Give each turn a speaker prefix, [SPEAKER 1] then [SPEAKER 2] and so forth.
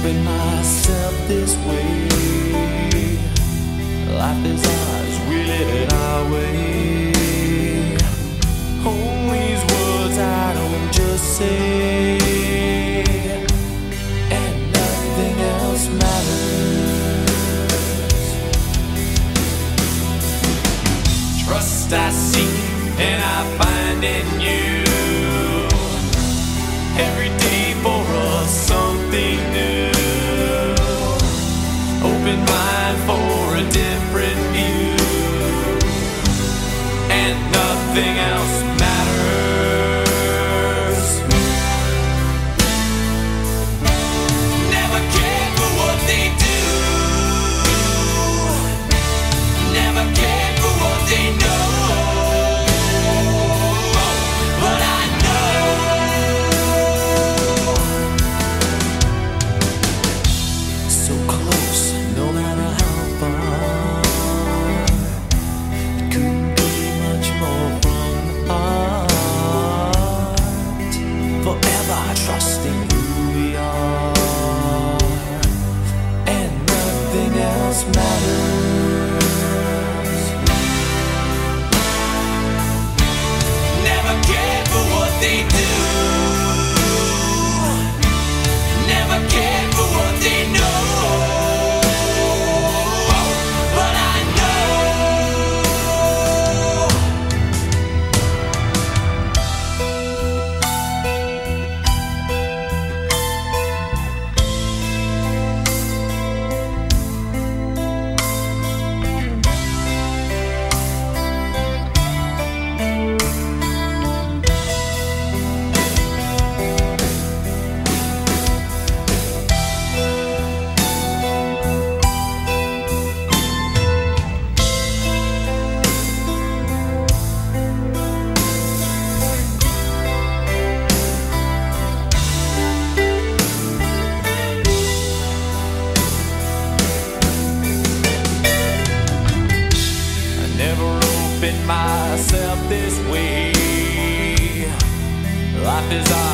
[SPEAKER 1] keeping myself this way. Life is ours, we live it our way. Home these words I don't just say. And nothing else matters. Trust I seek and I find it. nothing else. desire.